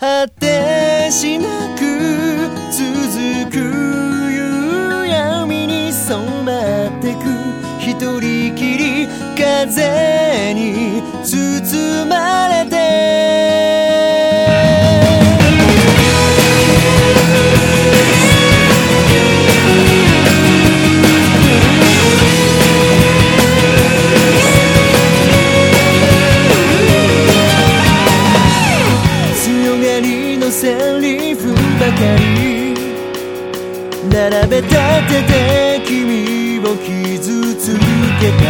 果てしなく続く夕闇に染まってく一人きり風に包まれて並べ立てて君を傷つけた。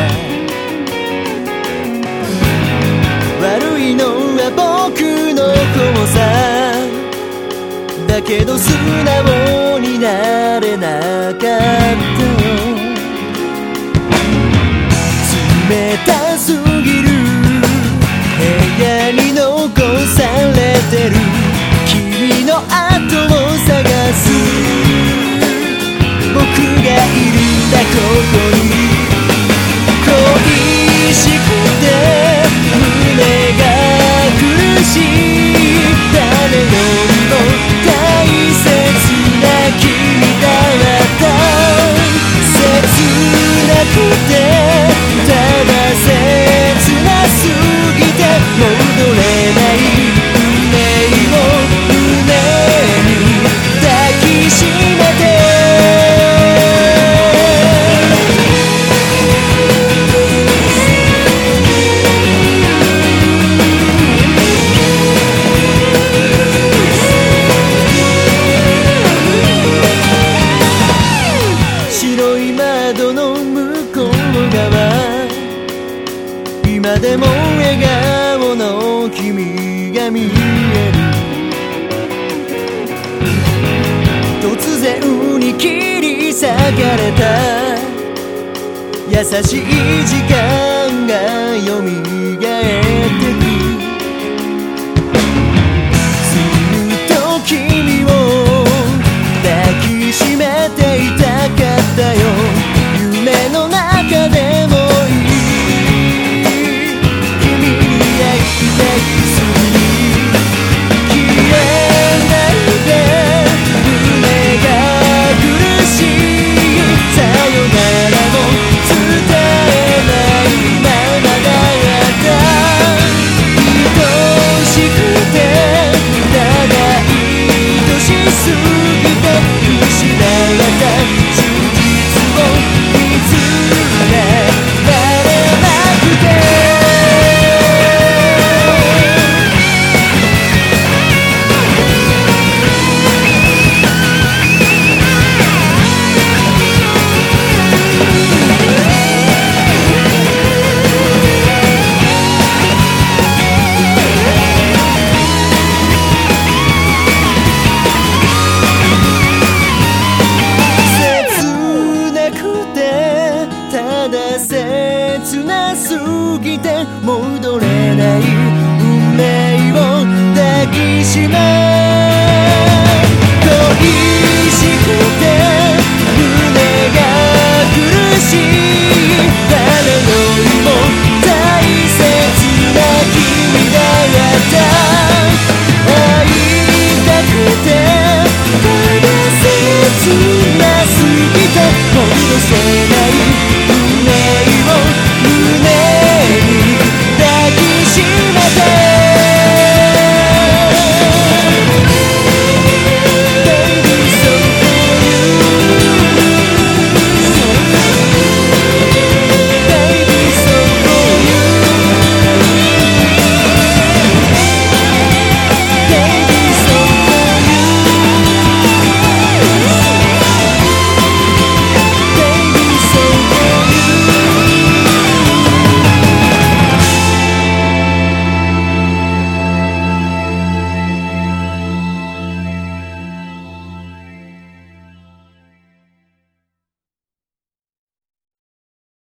悪いのは僕の方さ。だけど素直になれなかった。冷た今でも笑顔の君が見える。突然に切り裂かれた。優しい時間が切なすぎて戻れない？運命を抱きしめ